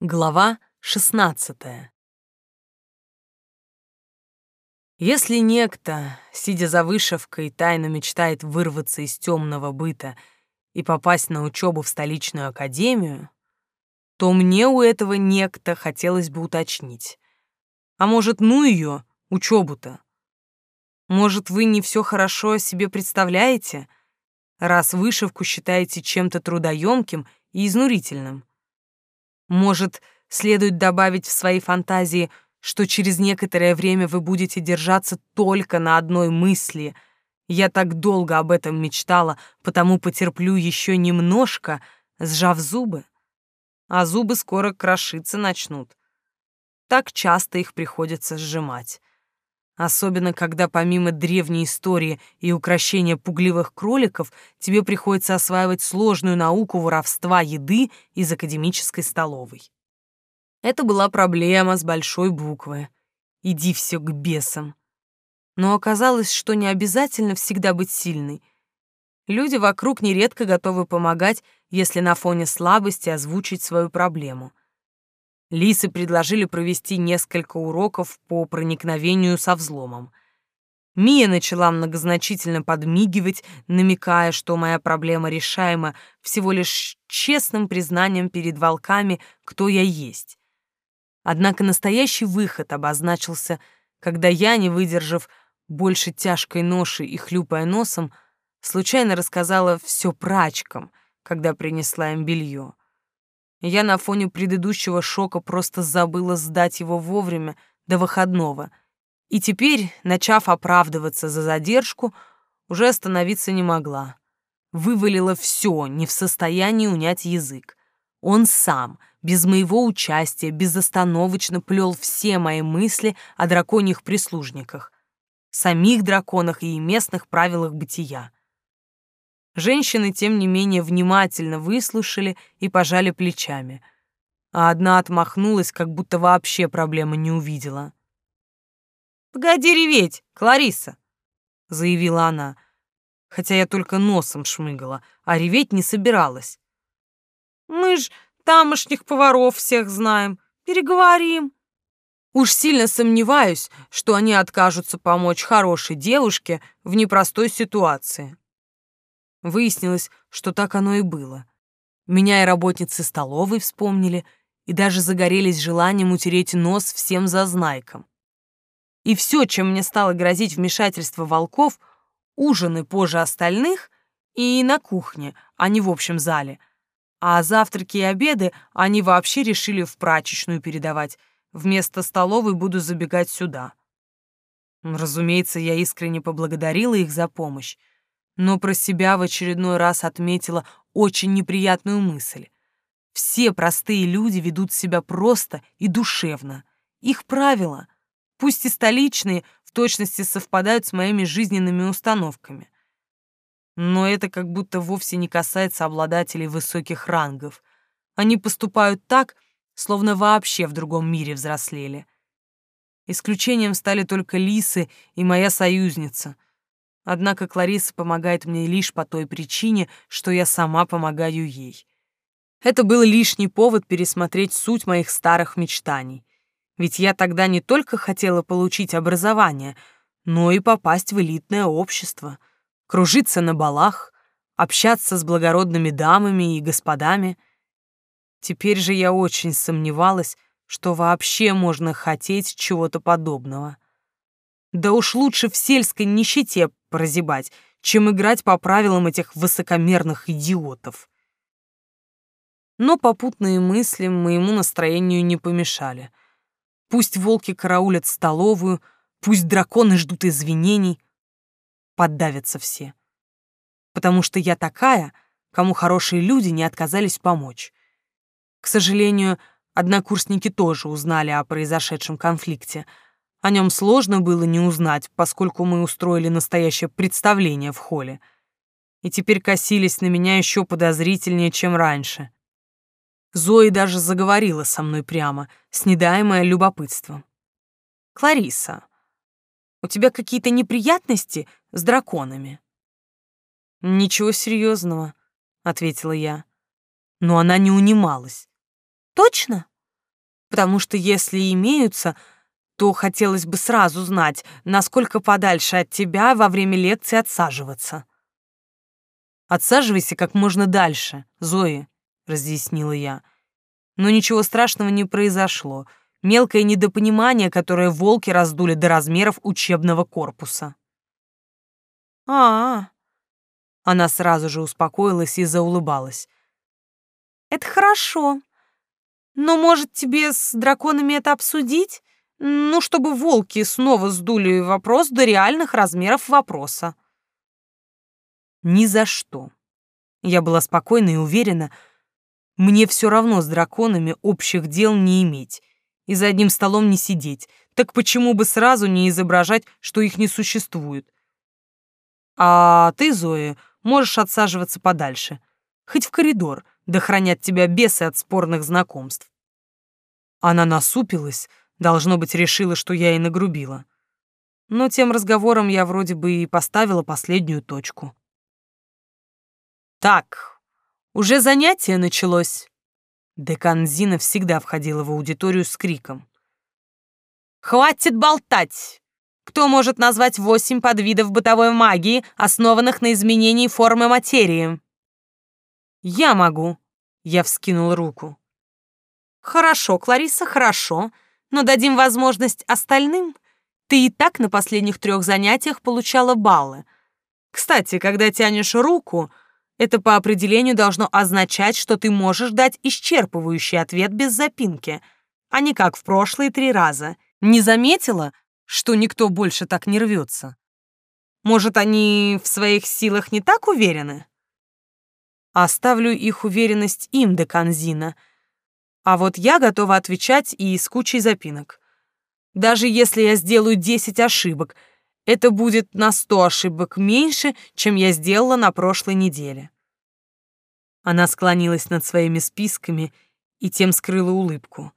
Глава 16 Если некто, сидя за вышивкой, тайно мечтает вырваться из темного быта и попасть на учебу в столичную академию, то мне у этого некто хотелось бы уточнить. А может, ну ее, учебу-то? Может, вы не все хорошо о себе представляете, раз вышивку считаете чем-то трудоемким и изнурительным? Может, следует добавить в свои фантазии, что через некоторое время вы будете держаться только на одной мысли. Я так долго об этом мечтала, потому потерплю еще немножко, сжав зубы. А зубы скоро крошиться начнут. Так часто их приходится сжимать. Особенно, когда помимо древней истории и украшения пугливых кроликов тебе приходится осваивать сложную науку воровства еды из академической столовой. Это была проблема с большой буквы. Иди все к бесам. Но оказалось, что не обязательно всегда быть сильной. Люди вокруг нередко готовы помогать, если на фоне слабости озвучить свою проблему — Лисы предложили провести несколько уроков по проникновению со взломом. Мия начала многозначительно подмигивать, намекая, что моя проблема решаема всего лишь честным признанием перед волками, кто я есть. Однако настоящий выход обозначился, когда я, не выдержав больше тяжкой ноши и хлюпая носом, случайно рассказала все прачкам, когда принесла им белье. Я на фоне предыдущего шока просто забыла сдать его вовремя, до выходного. И теперь, начав оправдываться за задержку, уже остановиться не могла. Вывалила все, не в состоянии унять язык. Он сам, без моего участия, безостановочно плел все мои мысли о драконьих прислужниках, самих драконах и местных правилах бытия. Женщины, тем не менее, внимательно выслушали и пожали плечами, а одна отмахнулась, как будто вообще проблемы не увидела. «Погоди реветь, Клариса!» — заявила она, хотя я только носом шмыгала, а реветь не собиралась. «Мы ж тамошних поваров всех знаем, переговорим». Уж сильно сомневаюсь, что они откажутся помочь хорошей девушке в непростой ситуации. Выяснилось, что так оно и было. Меня и работницы столовой вспомнили и даже загорелись желанием утереть нос всем зазнайкам. И все, чем мне стало грозить вмешательство волков, ужины позже остальных и на кухне, а не в общем зале. А завтраки и обеды они вообще решили в прачечную передавать. Вместо столовой буду забегать сюда. Разумеется, я искренне поблагодарила их за помощь но про себя в очередной раз отметила очень неприятную мысль. Все простые люди ведут себя просто и душевно. Их правила, пусть и столичные, в точности совпадают с моими жизненными установками. Но это как будто вовсе не касается обладателей высоких рангов. Они поступают так, словно вообще в другом мире взрослели. Исключением стали только лисы и моя союзница — Однако Клариса помогает мне лишь по той причине, что я сама помогаю ей. Это был лишний повод пересмотреть суть моих старых мечтаний. Ведь я тогда не только хотела получить образование, но и попасть в элитное общество, кружиться на балах, общаться с благородными дамами и господами. Теперь же я очень сомневалась, что вообще можно хотеть чего-то подобного. Да уж лучше в сельской нищете прозябать, чем играть по правилам этих высокомерных идиотов. Но попутные мысли моему настроению не помешали. Пусть волки караулят столовую, пусть драконы ждут извинений, поддавятся все. Потому что я такая, кому хорошие люди не отказались помочь. К сожалению, однокурсники тоже узнали о произошедшем конфликте — о нем сложно было не узнать, поскольку мы устроили настоящее представление в холле. И теперь косились на меня еще подозрительнее, чем раньше. Зои даже заговорила со мной прямо, снедаемая любопытством. «Клариса, у тебя какие-то неприятности с драконами?» «Ничего серьезного», — ответила я. Но она не унималась. «Точно? потому что если имеются, то хотелось бы сразу знать, насколько подальше от тебя во время лекции отсаживаться. Отсаживайся как можно дальше, Зои, разъяснила я. Но ничего страшного не произошло. Мелкое недопонимание, которое волки раздули до размеров учебного корпуса. А, -а, -а. Она сразу же успокоилась и заулыбалась. Это хорошо. Но, может, тебе с драконами это обсудить? Ну, чтобы волки снова сдули вопрос до реальных размеров вопроса. Ни за что. Я была спокойна и уверена, мне все равно с драконами общих дел не иметь и за одним столом не сидеть. Так почему бы сразу не изображать, что их не существует? А ты, Зоя, можешь отсаживаться подальше. Хоть в коридор, да хранят тебя бесы от спорных знакомств. Она насупилась, Должно быть, решила, что я и нагрубила. Но тем разговором я вроде бы и поставила последнюю точку. «Так, уже занятие началось». Декан Зина всегда входила в аудиторию с криком. «Хватит болтать! Кто может назвать восемь подвидов бытовой магии, основанных на изменении формы материи?» «Я могу», — я вскинул руку. «Хорошо, Клариса, хорошо но дадим возможность остальным. Ты и так на последних трех занятиях получала баллы. Кстати, когда тянешь руку, это по определению должно означать, что ты можешь дать исчерпывающий ответ без запинки, а не как в прошлые три раза. Не заметила, что никто больше так не рвется? Может, они в своих силах не так уверены? Оставлю их уверенность им до Канзина — а вот я готова отвечать и с кучей запинок. Даже если я сделаю 10 ошибок, это будет на 100 ошибок меньше, чем я сделала на прошлой неделе. Она склонилась над своими списками и тем скрыла улыбку.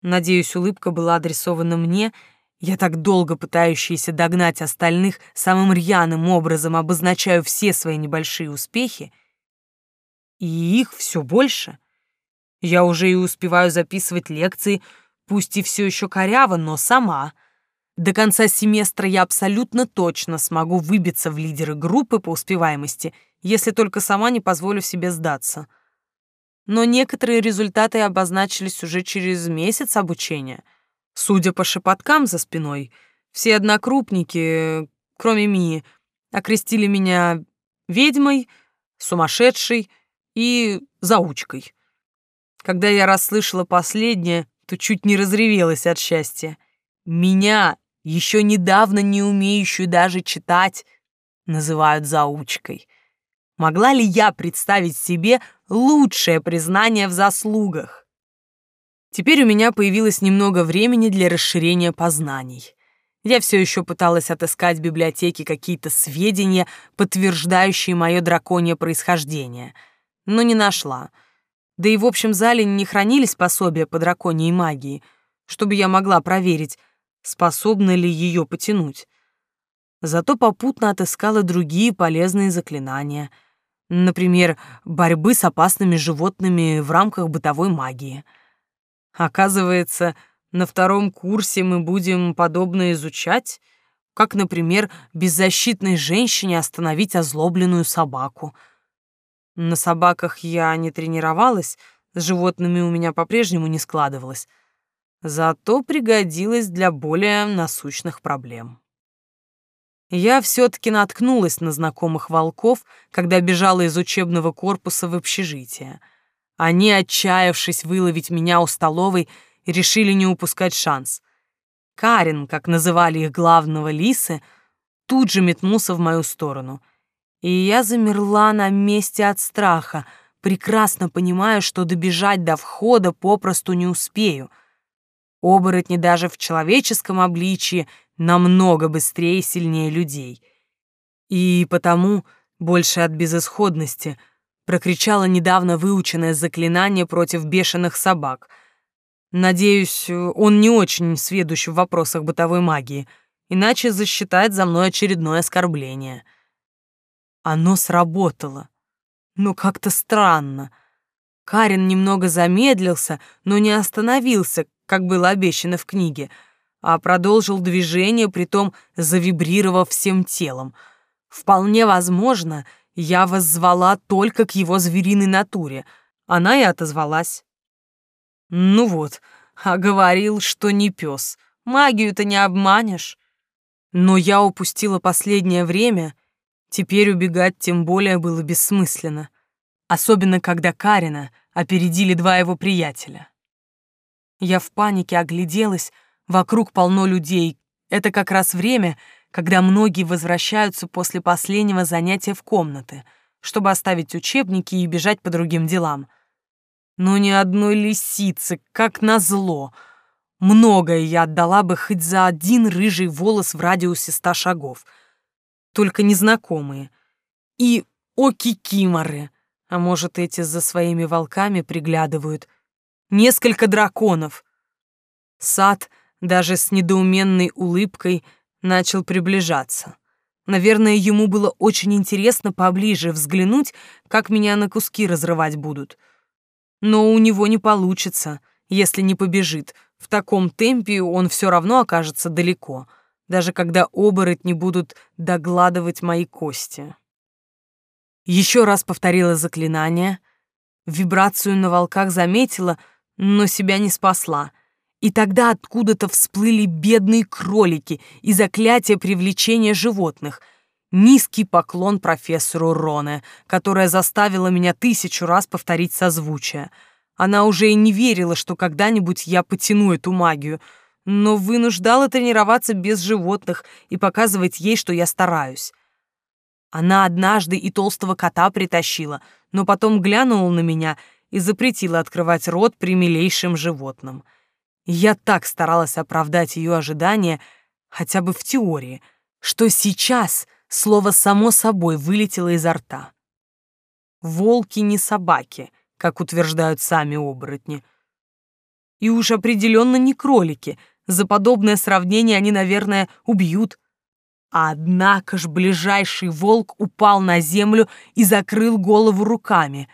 Надеюсь, улыбка была адресована мне, я так долго пытающаяся догнать остальных, самым рьяным образом обозначаю все свои небольшие успехи, и их все больше — я уже и успеваю записывать лекции, пусть и все еще коряво, но сама. До конца семестра я абсолютно точно смогу выбиться в лидеры группы по успеваемости, если только сама не позволю себе сдаться. Но некоторые результаты обозначились уже через месяц обучения. Судя по шепоткам за спиной, все однокрупники, кроме Мии, окрестили меня ведьмой, сумасшедшей и заучкой. Когда я расслышала последнее, то чуть не разревелась от счастья. Меня, еще недавно не умеющую даже читать, называют заучкой. Могла ли я представить себе лучшее признание в заслугах? Теперь у меня появилось немного времени для расширения познаний. Я все еще пыталась отыскать в библиотеке какие-то сведения, подтверждающие мое драконье происхождение, но не нашла — да и в общем зале не хранились пособия по драконьей магии, чтобы я могла проверить, способна ли ее потянуть. Зато попутно отыскала другие полезные заклинания. Например, борьбы с опасными животными в рамках бытовой магии. Оказывается, на втором курсе мы будем подобное изучать, как, например, беззащитной женщине остановить озлобленную собаку — на собаках я не тренировалась, с животными у меня по-прежнему не складывалось. Зато пригодилась для более насущных проблем. Я все-таки наткнулась на знакомых волков, когда бежала из учебного корпуса в общежитие. Они, отчаявшись выловить меня у столовой, решили не упускать шанс. Карин, как называли их главного лисы, тут же метнулся в мою сторону — и я замерла на месте от страха, прекрасно понимая, что добежать до входа попросту не успею. Оборотни даже в человеческом обличье намного быстрее и сильнее людей. И потому, больше от безысходности, прокричала недавно выученное заклинание против бешеных собак. Надеюсь, он не очень сведущ в вопросах бытовой магии, иначе засчитает за мной очередное оскорбление — оно сработало. Но как-то странно. Карин немного замедлился, но не остановился, как было обещано в книге, а продолжил движение, притом завибрировав всем телом. Вполне возможно, я воззвала только к его звериной натуре. Она и отозвалась. Ну вот, а говорил, что не пес. Магию-то не обманешь. Но я упустила последнее время, теперь убегать тем более было бессмысленно. Особенно, когда Карина опередили два его приятеля. Я в панике огляделась, вокруг полно людей. Это как раз время, когда многие возвращаются после последнего занятия в комнаты, чтобы оставить учебники и бежать по другим делам. Но ни одной лисицы, как назло. Многое я отдала бы хоть за один рыжий волос в радиусе ста шагов. Только незнакомые. И о-кикиморы. А может, эти за своими волками приглядывают. Несколько драконов. Сад, даже с недоуменной улыбкой, начал приближаться. Наверное, ему было очень интересно поближе взглянуть, как меня на куски разрывать будут. Но у него не получится, если не побежит. В таком темпе он все равно окажется далеко, даже когда оборотни будут догладывать мои кости. Еще раз повторила заклинание. Вибрацию на волках заметила, но себя не спасла. И тогда откуда-то всплыли бедные кролики и заклятие привлечения животных — Низкий поклон профессору Роне, которая заставила меня тысячу раз повторить созвучие. Она уже и не верила, что когда-нибудь я потяну эту магию, но вынуждала тренироваться без животных и показывать ей, что я стараюсь. Она однажды и толстого кота притащила, но потом глянула на меня и запретила открывать рот при милейшем животном. Я так старалась оправдать ее ожидания, хотя бы в теории, что сейчас — Слово само собой вылетело изо рта. Волки не собаки, как утверждают сами оборотни. И уж определенно не кролики. За подобное сравнение они, наверное, убьют. Однако ж ближайший волк упал на землю и закрыл голову руками,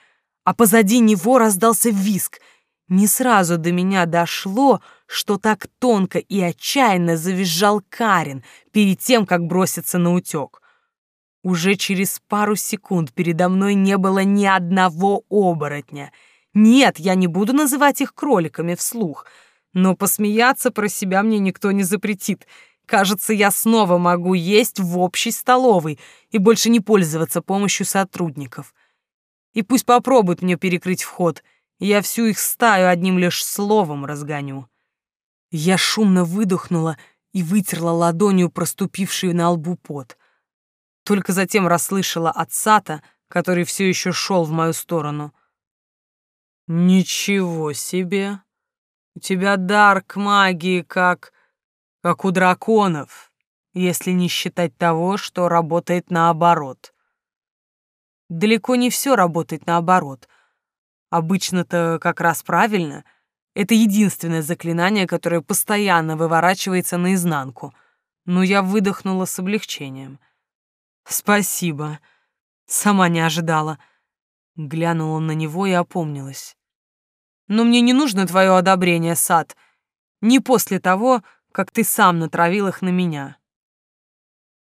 а позади него раздался виск. Не сразу до меня дошло, что так тонко и отчаянно завизжал Карин перед тем, как броситься на утек. Уже через пару секунд передо мной не было ни одного оборотня. Нет, я не буду называть их кроликами вслух, но посмеяться про себя мне никто не запретит. Кажется, я снова могу есть в общей столовой и больше не пользоваться помощью сотрудников. И пусть попробуют мне перекрыть вход, я всю их стаю одним лишь словом разгоню. Я шумно выдохнула и вытерла ладонью проступивший на лбу пот — только затем расслышала от Сата, который все еще шел в мою сторону. «Ничего себе! У тебя дар к магии как... как у драконов, если не считать того, что работает наоборот». Далеко не все работает наоборот. Обычно-то как раз правильно. Это единственное заклинание, которое постоянно выворачивается наизнанку. Но я выдохнула с облегчением — «Спасибо. Сама не ожидала». Глянула на него и опомнилась. «Но мне не нужно твое одобрение, Сад. Не после того, как ты сам натравил их на меня».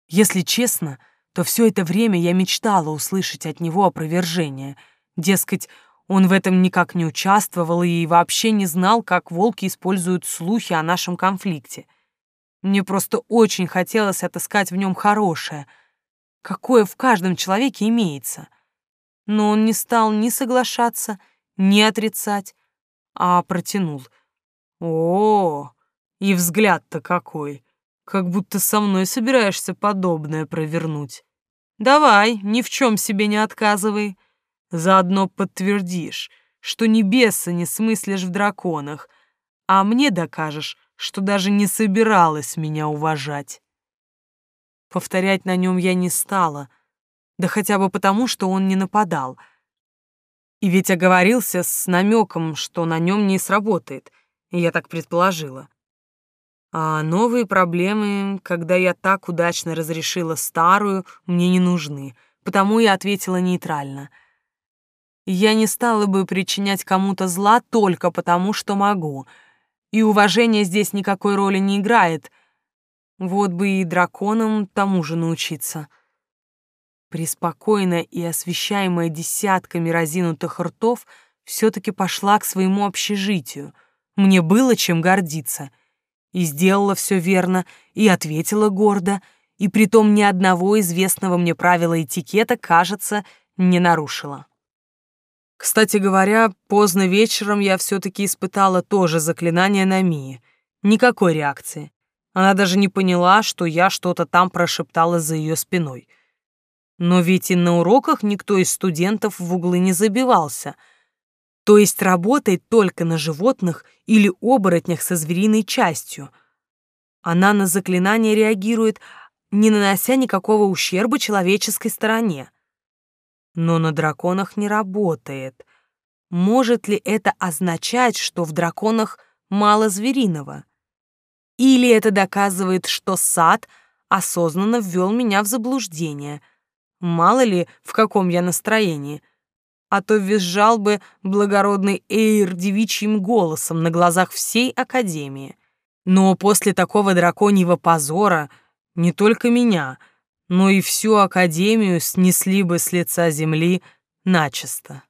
Если честно, то все это время я мечтала услышать от него опровержение. Дескать, он в этом никак не участвовал и вообще не знал, как волки используют слухи о нашем конфликте. Мне просто очень хотелось отыскать в нем хорошее — какое в каждом человеке имеется. Но он не стал ни соглашаться, ни отрицать, а протянул. О, и взгляд-то какой, как будто со мной собираешься подобное провернуть. Давай, ни в чем себе не отказывай. Заодно подтвердишь, что небеса не смыслишь в драконах, а мне докажешь, что даже не собиралась меня уважать. Повторять на нем я не стала, да хотя бы потому, что он не нападал. И ведь оговорился с намеком, что на нем не сработает, я так предположила. А новые проблемы, когда я так удачно разрешила старую, мне не нужны, потому я ответила нейтрально. Я не стала бы причинять кому-то зла только потому, что могу. И уважение здесь никакой роли не играет. Вот бы и драконам тому же научиться. Преспокойная и освещаемая десятками разинутых ртов все-таки пошла к своему общежитию. Мне было чем гордиться. И сделала все верно, и ответила гордо, и притом ни одного известного мне правила этикета, кажется, не нарушила. Кстати говоря, поздно вечером я все-таки испытала тоже заклинание на Мии. Никакой реакции. Она даже не поняла, что я что-то там прошептала за ее спиной. Но ведь и на уроках никто из студентов в углы не забивался. То есть работает только на животных или оборотнях со звериной частью. Она на заклинание реагирует, не нанося никакого ущерба человеческой стороне но на драконах не работает. Может ли это означать, что в драконах мало звериного? Или это доказывает, что сад осознанно ввел меня в заблуждение? Мало ли, в каком я настроении. А то визжал бы благородный Эйр девичьим голосом на глазах всей Академии. Но после такого драконьего позора не только меня — но и всю Академию снесли бы с лица земли начисто.